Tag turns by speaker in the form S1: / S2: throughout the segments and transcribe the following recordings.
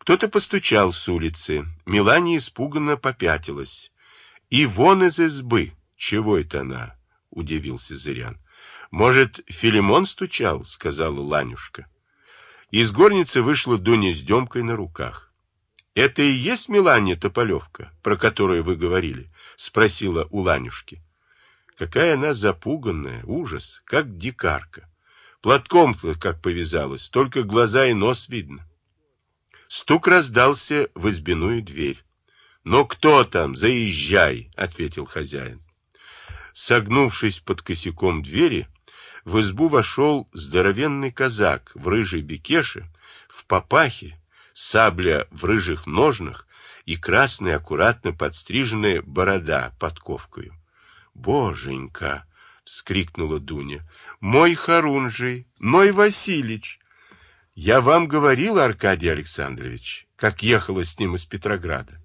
S1: Кто-то постучал с улицы. Мелания испуганно попятилась. И вон из избы. Чего это она? Удивился Зырян. Может, Филимон стучал? Сказала Ланюшка. Из горницы вышла Дуня с Демкой на руках. Это и есть Мелания Тополевка, про которую вы говорили? Спросила у Ланюшки. Какая она запуганная, ужас, как дикарка. платком как повязалась, только глаза и нос видно. Стук раздался в избиную дверь. «Ну кто там? Заезжай!» — ответил хозяин. Согнувшись под косяком двери, в избу вошел здоровенный казак в рыжей бекеше, в папахе, сабля в рыжих ножнах и красная аккуратно подстриженная борода под ковкою. «Боженька!» — вскрикнула Дуня. «Мой Харунжий! Мой Василич!» «Я вам говорил, Аркадий Александрович, как ехала с ним из Петрограда».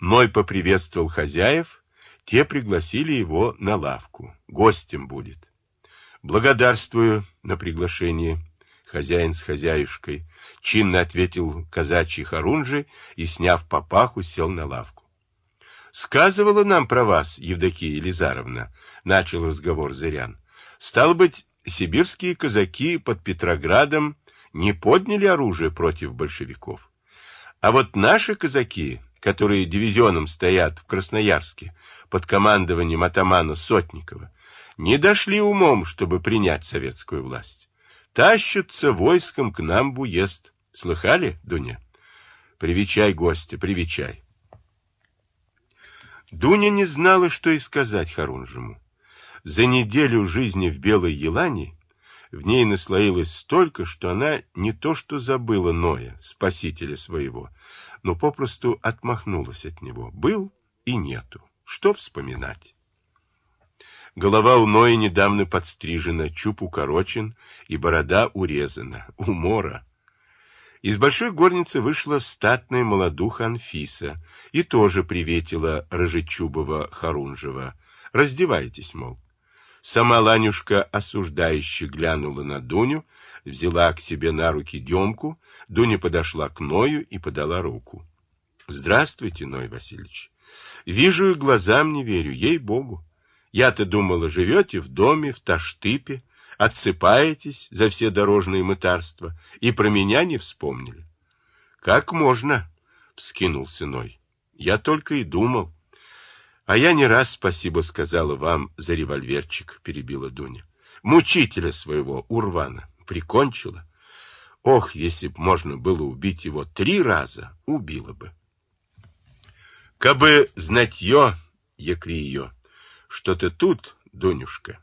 S1: Ной поприветствовал хозяев, те пригласили его на лавку. Гостем будет. «Благодарствую на приглашение». Хозяин с хозяюшкой чинно ответил казачий Харунжий и, сняв папаху, сел на лавку. Сказывала нам про вас, Евдокия Елизаровна, начал разговор Зырян. Стало быть, сибирские казаки под Петроградом не подняли оружие против большевиков. А вот наши казаки, которые дивизионом стоят в Красноярске под командованием атамана Сотникова, не дошли умом, чтобы принять советскую власть. Тащатся войском к нам в уезд. Слыхали, Дуня? Привечай гостя, привечай. Дуня не знала, что и сказать Харунжему. За неделю жизни в Белой Елане в ней наслоилось столько, что она не то что забыла Ноя, спасителя своего, но попросту отмахнулась от него. Был и нету. Что вспоминать? Голова у Ноя недавно подстрижена, чуб укорочен и борода урезана. Умора. Из большой горницы вышла статная молодуха Анфиса и тоже приветила Рожечубова Харунжева. «Раздевайтесь, мол». Сама Ланюшка осуждающе глянула на Дуню, взяла к себе на руки Демку, Дуня подошла к Ною и подала руку. «Здравствуйте, Ной Васильевич. Вижу и глазам не верю, ей-богу. Я-то думала, живете в доме, в Таштыпе, отсыпаетесь за все дорожные мытарства и про меня не вспомнили. — Как можно? — вскинулся Ной. — Я только и думал. — А я не раз спасибо сказала вам за револьверчик, — перебила Дуня. — Мучителя своего, Урвана, прикончила. Ох, если б можно было убить его три раза, убила бы. Кабы знатье, якриё, что ты тут, Дунюшка,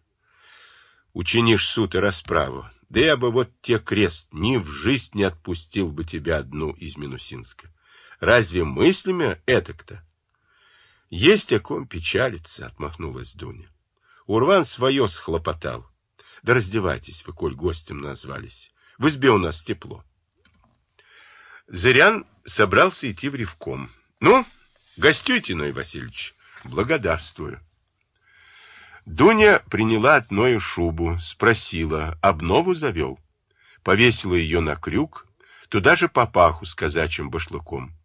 S1: учинишь суд и расправу. Да я бы вот те крест ни в жизнь не отпустил бы тебя одну из Минусинска. Разве мыслями этак-то? Есть о ком печалиться, отмахнулась Дуня. Урван свое схлопотал. Да раздевайтесь вы, коль гостем назвались. В избе у нас тепло. Зырян собрался идти в Ревком. Ну, гостюйте, Ной Васильевич. Благодарствую. Дуня приняла от Ноя шубу, спросила, обнову завел. Повесила ее на крюк, туда же папаху с казачьим башлыком.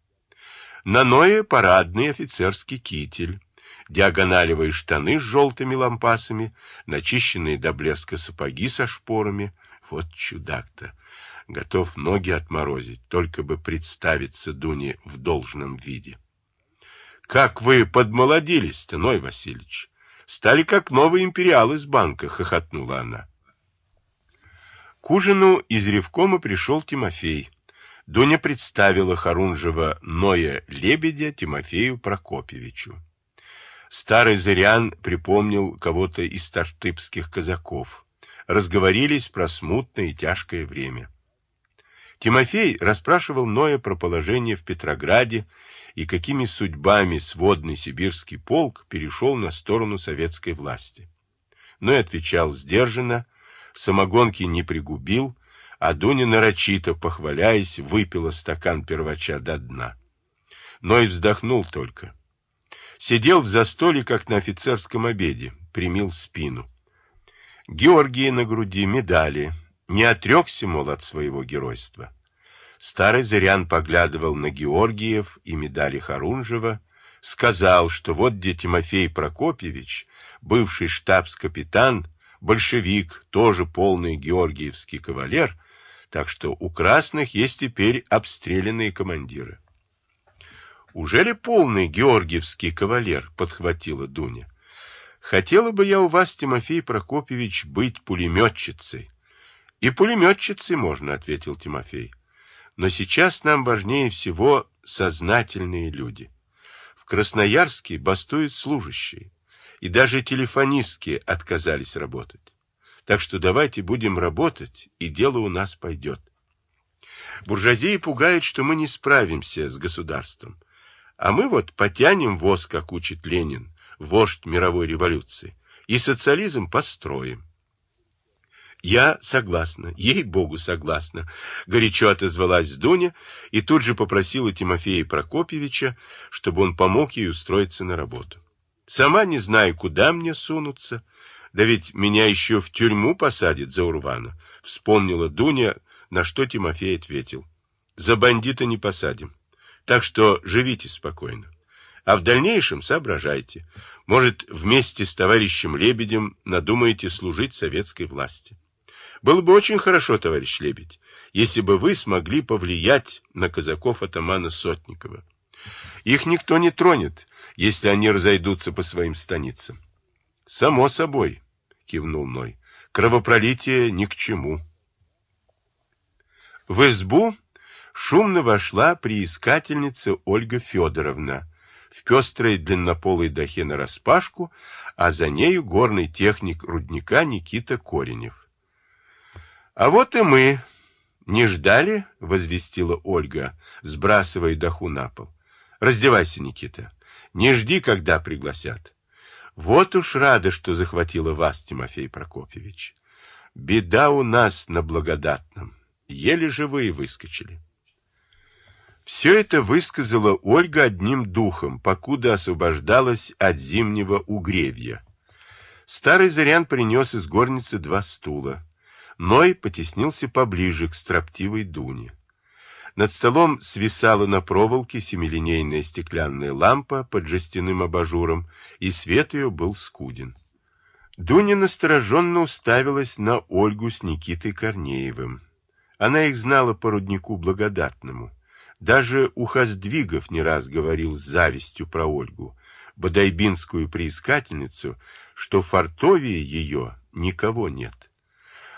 S1: На Ное парадный офицерский китель, диагоналевые штаны с желтыми лампасами, начищенные до блеска сапоги со шпорами. Вот чудак-то! Готов ноги отморозить, только бы представиться Дуне в должном виде. — Как вы подмолодились-то, Ной Васильевич! Стали как новый империал из банка, хохотнула она. К ужину из Ревкома пришел Тимофей. Дуня представила Харунжева Ноя Лебедя Тимофею Прокопьевичу. Старый Зырян припомнил кого-то из таштыбских казаков. Разговорились про смутное и тяжкое время. Тимофей расспрашивал Ноя про положение в Петрограде и какими судьбами сводный сибирский полк перешел на сторону советской власти. Ной отвечал сдержанно, самогонки не пригубил, а Дуня нарочито, похваляясь, выпила стакан первача до дна. Ной вздохнул только. Сидел в застоле, как на офицерском обеде, примил спину. Георгии на груди медали, не отрекся, мол, от своего геройства. Старый Зырян поглядывал на Георгиев и медали Харунжева, сказал, что вот где Тимофей Прокопьевич, бывший штабс-капитан, большевик, тоже полный георгиевский кавалер, так что у красных есть теперь обстрелянные командиры. «Уже ли полный георгиевский кавалер?» — подхватила Дуня. «Хотела бы я у вас, Тимофей Прокопьевич, быть пулеметчицей». «И пулеметчицей можно», — ответил Тимофей. «Но сейчас нам важнее всего сознательные люди. В Красноярске бастуют служащие, и даже телефонистки отказались работать. Так что давайте будем работать, и дело у нас пойдет». Буржуазия пугает, что мы не справимся с государством. А мы вот потянем воз, как учит Ленин, вождь мировой революции, и социализм построим. Я согласна, ей-богу согласна, горячо отозвалась Дуня и тут же попросила Тимофея Прокопьевича, чтобы он помог ей устроиться на работу. Сама не знаю, куда мне сунуться, да ведь меня еще в тюрьму посадят за Урвана, вспомнила Дуня, на что Тимофей ответил. За бандита не посадим. Так что живите спокойно. А в дальнейшем соображайте. Может, вместе с товарищем Лебедем надумаете служить советской власти. Было бы очень хорошо, товарищ Лебедь, если бы вы смогли повлиять на казаков атамана Сотникова. Их никто не тронет, если они разойдутся по своим станицам. Само собой, кивнул Ной, кровопролитие ни к чему. В избу шумно вошла приискательница Ольга Федоровна в пестрой длиннополой дахе нараспашку, а за нею горный техник рудника Никита Коренев. — А вот и мы. Не ждали? — возвестила Ольга, сбрасывая даху на пол. — Раздевайся, Никита. Не жди, когда пригласят. Вот уж рада, что захватила вас, Тимофей Прокопьевич. Беда у нас на благодатном. Еле живые выскочили. Все это высказала Ольга одним духом, покуда освобождалась от зимнего угревья. Старый Зарян принес из горницы два стула. Ной потеснился поближе к строптивой Дуне. Над столом свисала на проволоке семилинейная стеклянная лампа под жестяным абажуром, и свет ее был скуден. Дуня настороженно уставилась на Ольгу с Никитой Корнеевым. Она их знала по руднику благодатному. Даже Ухоздвигов не раз говорил с завистью про Ольгу, бодайбинскую приискательницу, что в фартовии ее никого нет.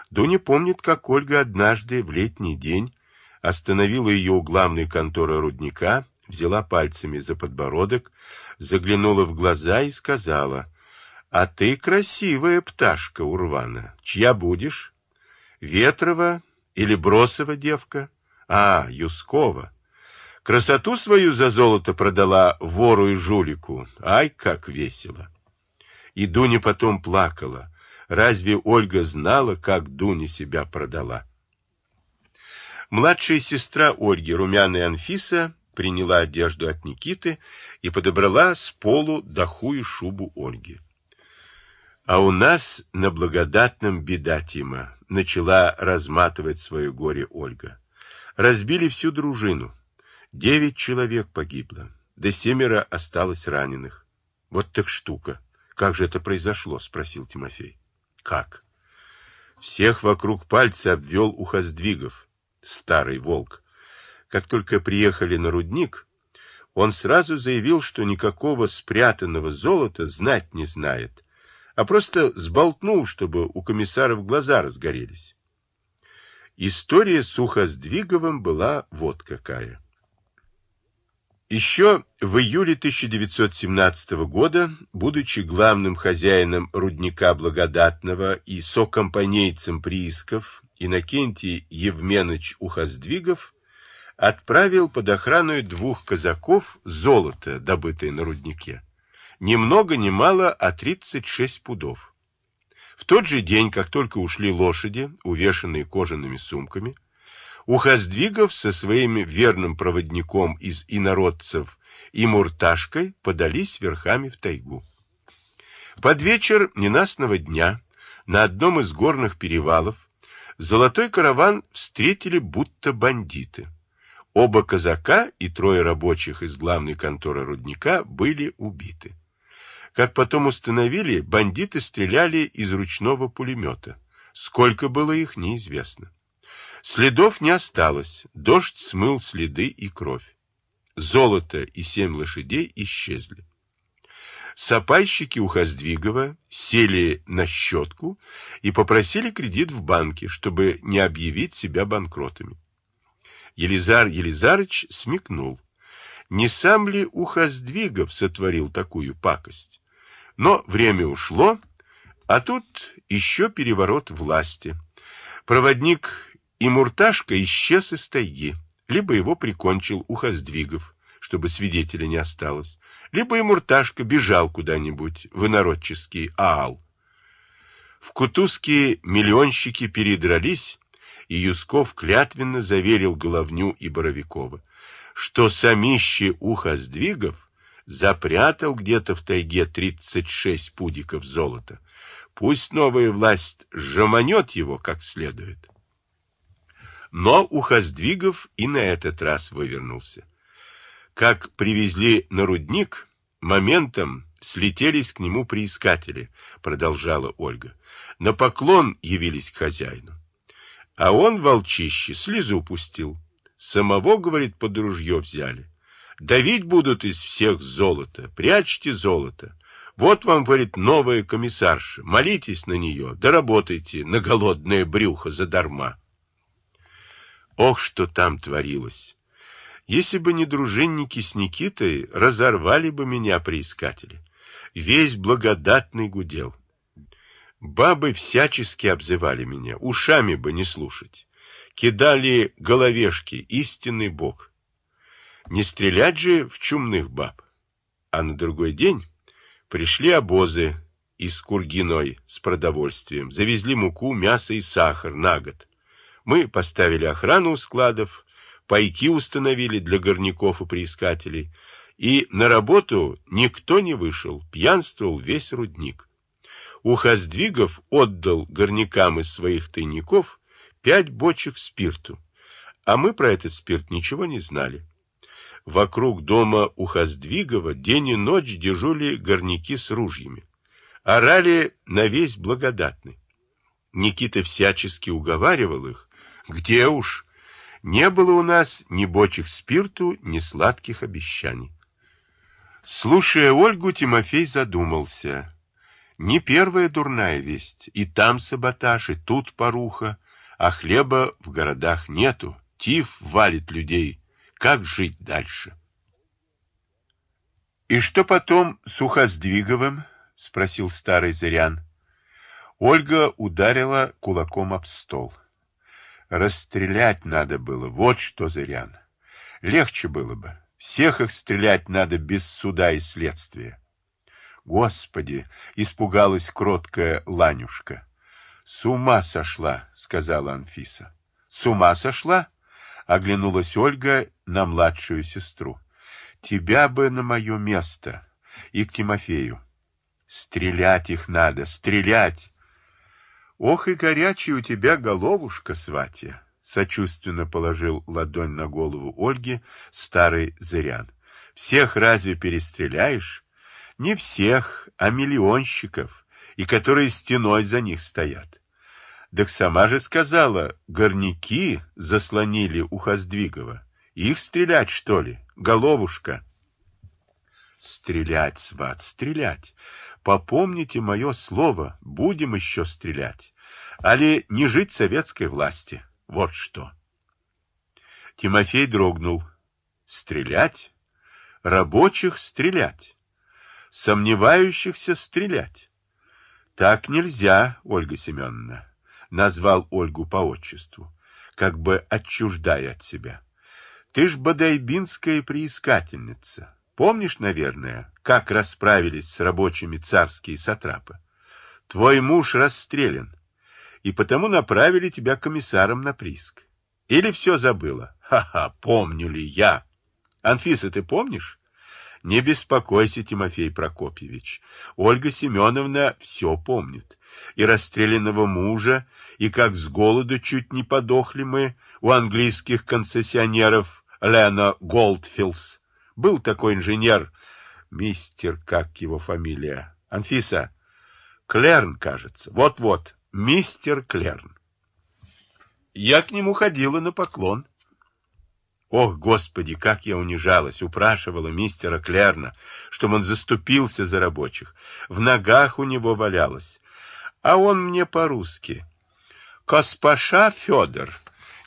S1: Дуня помнит, как Ольга однажды в летний день остановила ее у главной конторы рудника, взяла пальцами за подбородок, заглянула в глаза и сказала, «А ты красивая пташка, Урвана. Чья будешь? Ветрова или Бросова девка? А, Юскова. Красоту свою за золото продала вору и жулику. Ай, как весело! И Дуня потом плакала. Разве Ольга знала, как Дуня себя продала? Младшая сестра Ольги, румяная Анфиса, приняла одежду от Никиты и подобрала с полу дохую шубу Ольги. А у нас на благодатном беда, Тима, начала разматывать свое горе Ольга. Разбили всю дружину. Девять человек погибло, да семеро осталось раненых. Вот так штука. Как же это произошло? Спросил Тимофей. Как? Всех вокруг пальца обвел ухоздвигов. Старый волк. Как только приехали на рудник, он сразу заявил, что никакого спрятанного золота знать не знает, а просто сболтнул, чтобы у комиссаров глаза разгорелись. История с Ухоздвиговым была вот какая. Еще в июле 1917 года, будучи главным хозяином рудника Благодатного и сокомпанейцем приисков, Иннокентий Евменович Ухоздвигов отправил под охрану двух казаков золото, добытое на руднике. Ни много ни мало, а 36 пудов. В тот же день, как только ушли лошади, увешанные кожаными сумками, Ухоздвигов со своим верным проводником из инородцев и Мурташкой подались верхами в тайгу. Под вечер ненастного дня на одном из горных перевалов золотой караван встретили будто бандиты. Оба казака и трое рабочих из главной конторы рудника были убиты. Как потом установили, бандиты стреляли из ручного пулемета. Сколько было их, неизвестно. Следов не осталось, дождь смыл следы и кровь. Золото и семь лошадей исчезли. Сапайщики у Хоздвигова сели на щетку и попросили кредит в банке, чтобы не объявить себя банкротами. Елизар Елизарыч смекнул. Не сам ли Ухоздвигов сотворил такую пакость? Но время ушло, а тут еще переворот власти. Проводник и Мурташка исчез из тайги, либо его прикончил Ухоздвигов, чтобы свидетеля не осталось, либо и Мурташка бежал куда-нибудь в инородческий Аал. В Кутузке миллионщики передрались, и Юсков клятвенно заверил Головню и Боровикова, что самище ухо сдвигов запрятал где-то в тайге 36 пудиков золота. Пусть новая власть жеманет его как следует. Но Ухоздвигов и на этот раз вывернулся. Как привезли на рудник, моментом слетелись к нему приискатели, продолжала Ольга. На поклон явились к хозяину. А он, волчище, слезу пустил. Самого, говорит, под ружье взяли. Давить будут из всех золото. Прячьте золото. Вот вам, говорит, новая комиссарша. Молитесь на нее, да работайте на голодное брюхо задарма. Ох, что там творилось! Если бы не дружинники с Никитой, разорвали бы меня приискатели. Весь благодатный гудел. Бабы всячески обзывали меня, ушами бы не слушать. Кидали головешки, истинный бог. Не стрелять же в чумных баб. А на другой день пришли обозы из Кургиной с продовольствием, завезли муку, мясо и сахар на год. Мы поставили охрану у складов, пайки установили для горняков и приискателей, и на работу никто не вышел, пьянствовал весь рудник. Ухоздвигов отдал горнякам из своих тайников пять бочек спирту, а мы про этот спирт ничего не знали. Вокруг дома Ухоздвигова день и ночь дежурили горняки с ружьями. Орали на весь благодатный. Никита всячески уговаривал их. Где уж? Не было у нас ни бочек спирту, ни сладких обещаний. Слушая Ольгу, Тимофей задумался. Не первая дурная весть. И там саботаж, и тут поруха. А хлеба в городах нету. Тиф валит людей. Как жить дальше? «И что потом с Ухоздвиговым?» — спросил старый Зырян. Ольга ударила кулаком об стол. Расстрелять надо было, вот что, Зырян. Легче было бы. Всех их стрелять надо без суда и следствия. Господи! Испугалась кроткая Ланюшка. С ума сошла, сказала Анфиса. С ума сошла? Оглянулась Ольга на младшую сестру. Тебя бы на мое место и к Тимофею. Стрелять их надо, стрелять. Ох и горячая у тебя головушка, сватья. Сочувственно положил ладонь на голову Ольги старый зырян. Всех разве перестреляешь? Не всех, а миллионщиков, и которые стеной за них стоят. Так сама же сказала, горняки заслонили у Хоздвигова. Их стрелять, что ли? Головушка. Стрелять, сват, стрелять. Попомните мое слово, будем еще стрелять. Али не жить советской власти. Вот что. Тимофей дрогнул. Стрелять? Рабочих стрелять сомневающихся стрелять. Так нельзя, Ольга Семеновна, назвал Ольгу по отчеству, как бы отчуждая от себя. Ты ж бодайбинская приискательница. Помнишь, наверное, как расправились с рабочими царские сатрапы? Твой муж расстрелян, и потому направили тебя комиссаром на прииск. Или все забыла? Ха-ха, помню ли я? Анфиса, ты помнишь? Не беспокойся, Тимофей Прокопьевич. Ольга Семеновна все помнит. И расстрелянного мужа, и как с голоду чуть не подохли мы у английских концессионеров, Лена Голдфилс. Был такой инженер, мистер, как его фамилия? Анфиса. Клерн, кажется. Вот-вот, мистер Клерн. Я к нему ходила на поклон. Ох, Господи, как я унижалась, упрашивала мистера Клерна, чтобы он заступился за рабочих. В ногах у него валялась. А он мне по-русски. Коспаша Федор,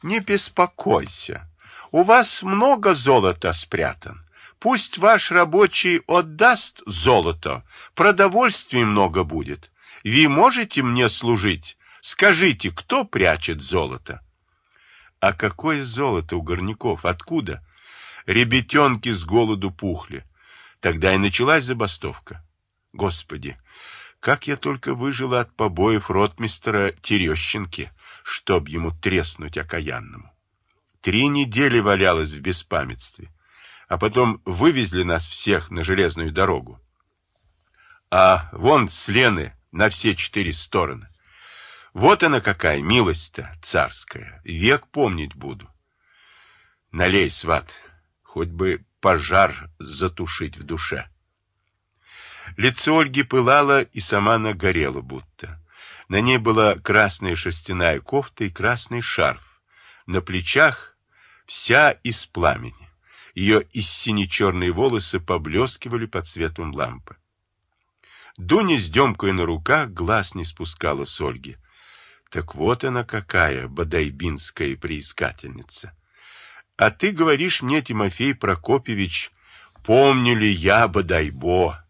S1: не беспокойся. У вас много золота спрятан. Пусть ваш рабочий отдаст золото, продовольствия много будет. Вы можете мне служить? Скажите, кто прячет золото? А какое золото у горняков? Откуда? Ребятенки с голоду пухли. Тогда и началась забастовка. Господи, как я только выжила от побоев ротмистера Терещенки, чтоб ему треснуть окаянному. Три недели валялась в беспамятстве, а потом вывезли нас всех на железную дорогу. А вон с Лены на все четыре стороны. Вот она какая милость-то царская, век помнить буду. Налей, сват, хоть бы пожар затушить в душе. Лицо Ольги пылало, и сама она горела будто. На ней была красная шерстяная кофта и красный шарф. На плечах вся из пламени. Ее из сине-черные волосы поблескивали под светом лампы. Дуня с демкой на руках глаз не спускала с Ольги. Так вот она какая, бодайбинская приискательница. А ты говоришь мне, Тимофей Прокопьевич, помню ли я Бодайбо?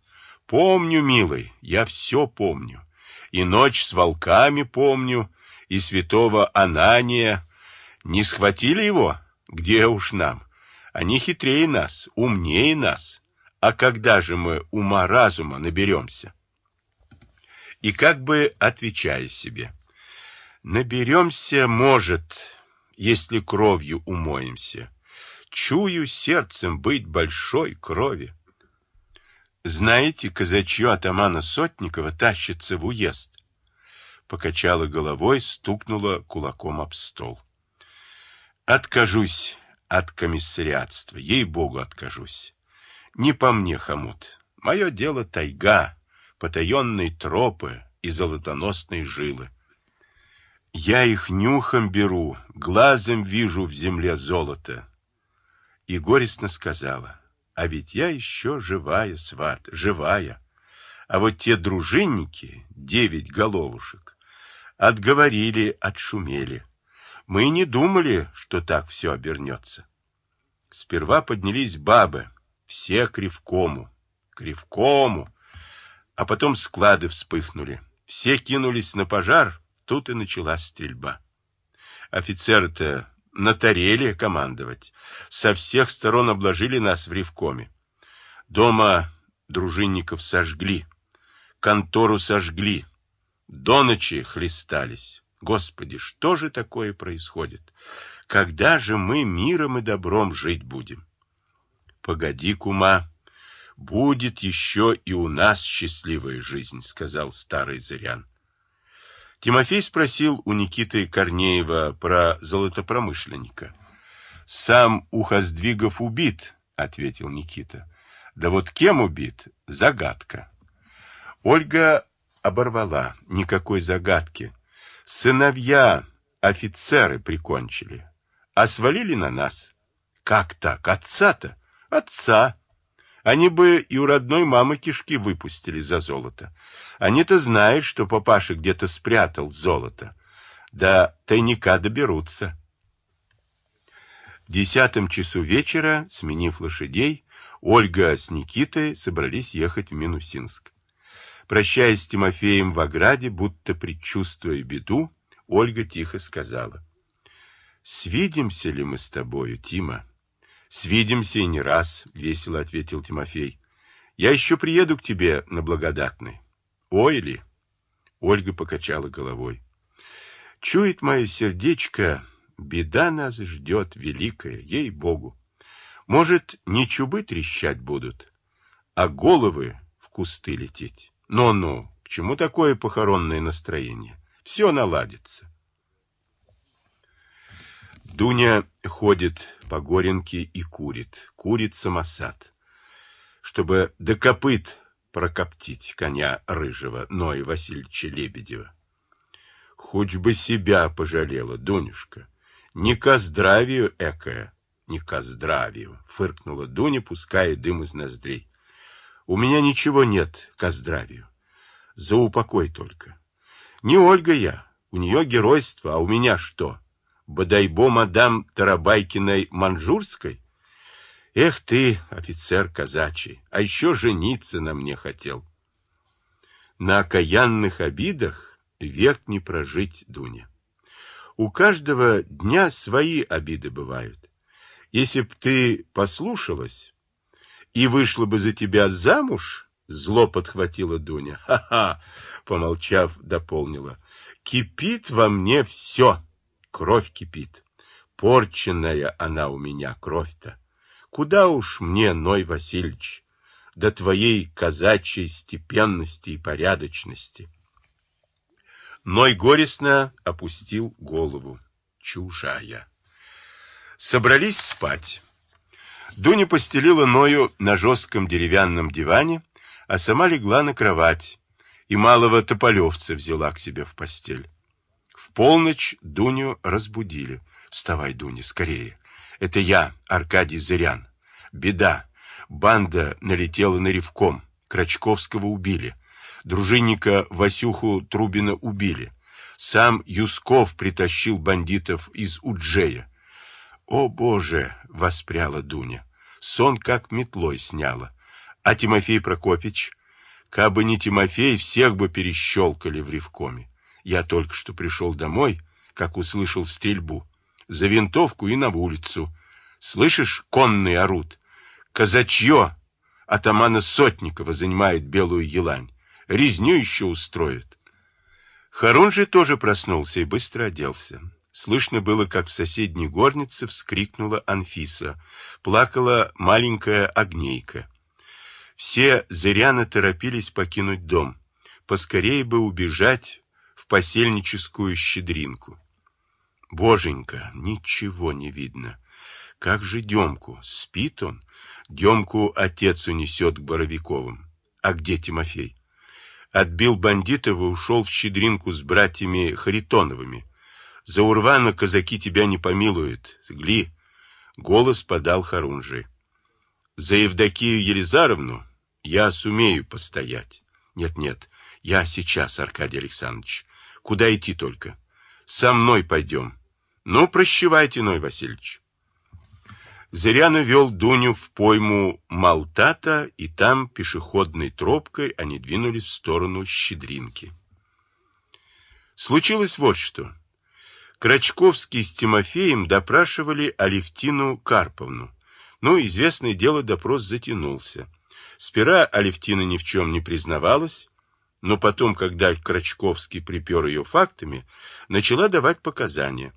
S1: Помню, милый, я все помню. И ночь с волками помню, и святого Анания. Не схватили его? Где уж нам? Они хитрее нас, умнее нас. А когда же мы ума-разума наберемся? И как бы отвечая себе — Наберемся, может, если кровью умоемся. Чую сердцем быть большой крови. Знаете, казачье атамана Сотникова тащится в уезд. Покачала головой, стукнула кулаком об стол. Откажусь от комиссариатства, ей-богу откажусь. Не по мне, хомут. Мое дело тайга, потаенные тропы и золотоносные жилы. Я их нюхом беру, глазом вижу в земле золото. И горестно сказала, а ведь я еще живая, сват, живая. А вот те дружинники, девять головушек, отговорили, отшумели. Мы не думали, что так все обернется. Сперва поднялись бабы, все кривкому, кривкому, а потом склады вспыхнули. Все кинулись на пожар, Тут и началась стрельба. Офицеры-то натарели командовать. Со всех сторон обложили нас в ревкоме. Дома дружинников сожгли, контору сожгли, до ночи хлестались. Господи, что же такое происходит? Когда же мы миром и добром жить будем? Погоди, кума, будет еще и у нас счастливая жизнь, сказал старый Зырян. Тимофей спросил у Никиты Корнеева про золотопромышленника. «Сам Ухоздвигов убит», — ответил Никита. «Да вот кем убит? Загадка». Ольга оборвала. Никакой загадки. Сыновья офицеры прикончили, а свалили на нас. Как так? Отца-то? Отца. Они бы и у родной мамы кишки выпустили за золото. Они-то знают, что папаша где-то спрятал золото. До тайника доберутся. В десятом часу вечера, сменив лошадей, Ольга с Никитой собрались ехать в Минусинск. Прощаясь с Тимофеем в ограде, будто предчувствуя беду, Ольга тихо сказала. «Свидимся ли мы с тобою, Тима?» Свидимся и не раз, — весело ответил Тимофей. Я еще приеду к тебе на благодатный. Ой ли? Ольга покачала головой. Чует мое сердечко, беда нас ждет великая, ей-богу. Может, не чубы трещать будут, а головы в кусты лететь. Ну-ну, к чему такое похоронное настроение? Все наладится. Дуня ходит по горенке и курит. Курит самосад. Чтобы до копыт прокоптить коня рыжего Ноя Васильевича Лебедева. Хоть бы себя пожалела, Дунюшка. Не ко здравию экая, не ко здравию, фыркнула Дуня, пуская дым из ноздрей. У меня ничего нет ко здравию. За упокой только. Не Ольга я, у нее геройство, а у меня что? Бодайбо мадам Тарабайкиной Манжурской? Эх ты, офицер казачий, а еще жениться на мне хотел. На окаянных обидах век не прожить, Дуня. У каждого дня свои обиды бывают. Если б ты послушалась и вышла бы за тебя замуж, зло подхватила Дуня. Ха-ха, помолчав, дополнила. Кипит во мне все, кровь кипит. Порченная она у меня, кровь-то. Куда уж мне, Ной Васильевич, до твоей казачьей степенности и порядочности. Ной горестно опустил голову. Чужая. Собрались спать. Дуня постелила Ною на жестком деревянном диване, а сама легла на кровать и малого тополевца взяла к себе в постель. В полночь Дуню разбудили. «Вставай, Дуня, скорее!» Это я, Аркадий Зырян. Беда. Банда налетела на ревком. Крачковского убили. Дружинника Васюху Трубина убили. Сам Юсков притащил бандитов из Уджея. «О, Боже!» — воспряла Дуня. Сон как метлой сняла. А Тимофей Прокопич? Кабы не Тимофей, всех бы перещелкали в ревкоме. Я только что пришел домой, как услышал стрельбу за винтовку и на улицу. Слышишь, конный орут. Казачье атамана Сотникова занимает белую елань. Резню еще устроит. Харунжий тоже проснулся и быстро оделся. Слышно было, как в соседней горнице вскрикнула Анфиса. Плакала маленькая огнейка. Все зыряно торопились покинуть дом. Поскорее бы убежать в посельническую щедринку. Боженька, ничего не видно. Как же Демку? Спит он? Демку отец унесет к Боровиковым. А где Тимофей? Отбил бандитов и ушел в Щедринку с братьями Харитоновыми. За Урвана казаки тебя не помилуют. Гли. Голос подал Харунжи. За Евдокию Елизаровну я сумею постоять. Нет-нет, я сейчас, Аркадий Александрович. Куда идти только? Со мной пойдем. Ну, прощевайте, Ной Васильевич. Зыряна вел Дуню в пойму Малтата, и там пешеходной тропкой они двинулись в сторону Щедринки. Случилось вот что. Крачковский с Тимофеем допрашивали Алевтину Карповну. Ну, известное дело, допрос затянулся. Сперва Алевтина ни в чем не признавалась, но потом, когда Крачковский припер ее фактами, начала давать показания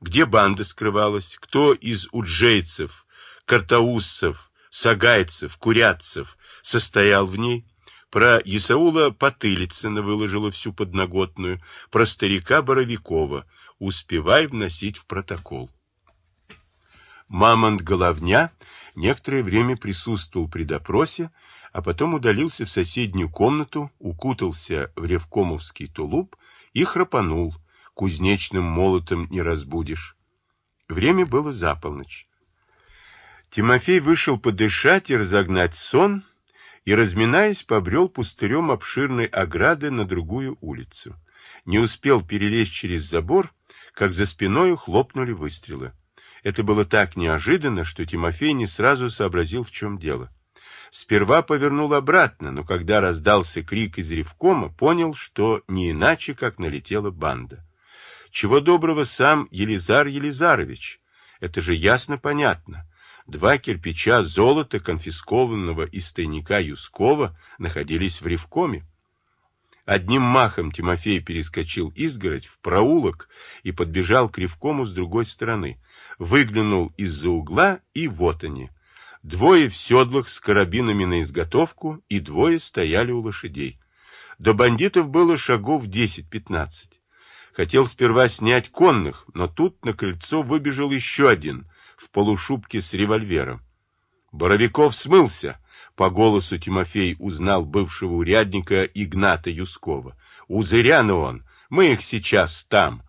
S1: где банда скрывалась, кто из уджейцев, картауссов, сагайцев, курятцев состоял в ней. Про Исаула Потылицына выложила всю подноготную, про старика Боровикова успевай вносить в протокол. Мамонт Головня некоторое время присутствовал при допросе, а потом удалился в соседнюю комнату, укутался в ревкомовский тулуп и храпанул, кузнечным молотом не разбудишь. Время было за полночь. Тимофей вышел подышать и разогнать сон, и, разминаясь, побрел пустырем обширной ограды на другую улицу. Не успел перелезть через забор, как за спиной хлопнули выстрелы. Это было так неожиданно, что Тимофей не сразу сообразил, в чем дело. Сперва повернул обратно, но когда раздался крик из ревкома, понял, что не иначе, как налетела банда. Чего доброго сам Елизар Елизарович. Это же ясно понятно. Два кирпича золота, конфискованного из тайника Юскова, находились в Ревкоме. Одним махом Тимофей перескочил изгородь в проулок и подбежал к Ревкому с другой стороны. Выглянул из-за угла, и вот они. Двое в седлах с карабинами на изготовку, и двое стояли у лошадей. До бандитов было шагов десять-пятнадцать. Хотел сперва снять конных, но тут на крыльцо выбежал еще один в полушубке с револьвером. Боровиков смылся. По голосу Тимофей узнал бывшего урядника Игната Юскова. У Зыряна он. Мы их сейчас там.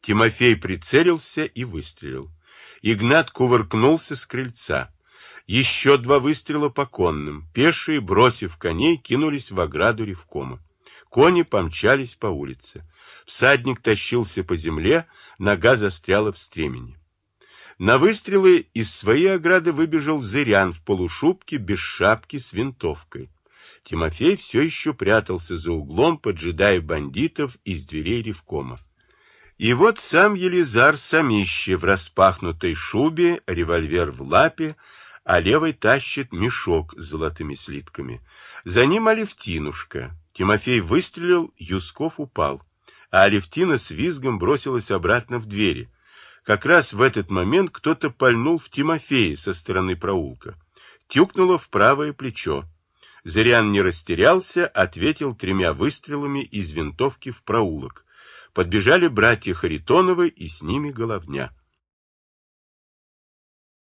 S1: Тимофей прицелился и выстрелил. Игнат кувыркнулся с крыльца. Еще два выстрела по конным. Пешие, бросив коней, кинулись в ограду ревкома. Кони помчались по улице. Всадник тащился по земле, нога застряла в стремени. На выстрелы из своей ограды выбежал Зырян в полушубке, без шапки, с винтовкой. Тимофей все еще прятался за углом, поджидая бандитов из дверей ревкома. И вот сам Елизар Самище в распахнутой шубе, револьвер в лапе, а левой тащит мешок с золотыми слитками. За ним Алевтинушка. Тимофей выстрелил, Юсков упал, а Алевтина с визгом бросилась обратно в двери. Как раз в этот момент кто-то пальнул в Тимофея со стороны проулка. Тюкнуло в правое плечо. Зырян не растерялся, ответил тремя выстрелами из винтовки в проулок подбежали братья Харитоновы и с ними Головня.